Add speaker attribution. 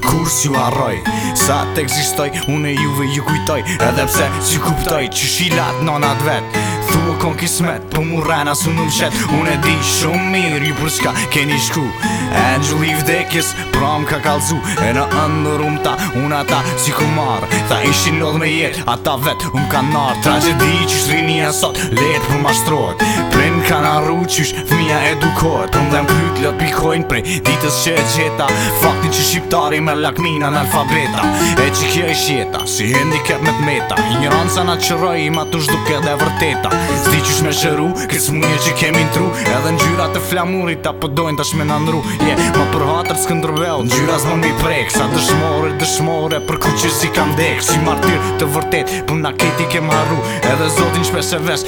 Speaker 1: Kurr s'ju harroj, sa të ekzistoj Unë e juve ju kujtoj Edhe pse s'i kuptoj Qysh i latë nonat vet Thu u kon kismet Po mu rrena su në mshet Unë e di shumë mirë Ju për çka keni shku Engjëlli i vdekjes Pram ka kallzu E në ëndërr um tha Unë ata s'i kom marrë Tha ishin lodh me jetë Ata vet um kanë marrë Tragjedi qysh rinia sot Lehtë po mashtrohet Prindt kanë harru qysh Fëmija edukohet, po m'dhem kryt lot pikojnë prej Ditës që e gjeta, faktin që shqiptari merr lakmi n'analfabeta E qikjo është jeta, si handicap me të meta Injoranca na qorroi, ima tu zhduk edhe e vërteta S'di qysh me shëru, kët smuje që kemi n'tru Edhe ngjyrat e flamurit, ta po dojnë tash me na ndrru Je, yeah, ma për hatër Skënderbeut, ngjyrat s'mun m'i prek Sa dëshmorë, dëshmore, për kuq e zi kanë dek Si martirë të vërtetë, po na këta i kem harru Edhe zotin shpesh e vesh,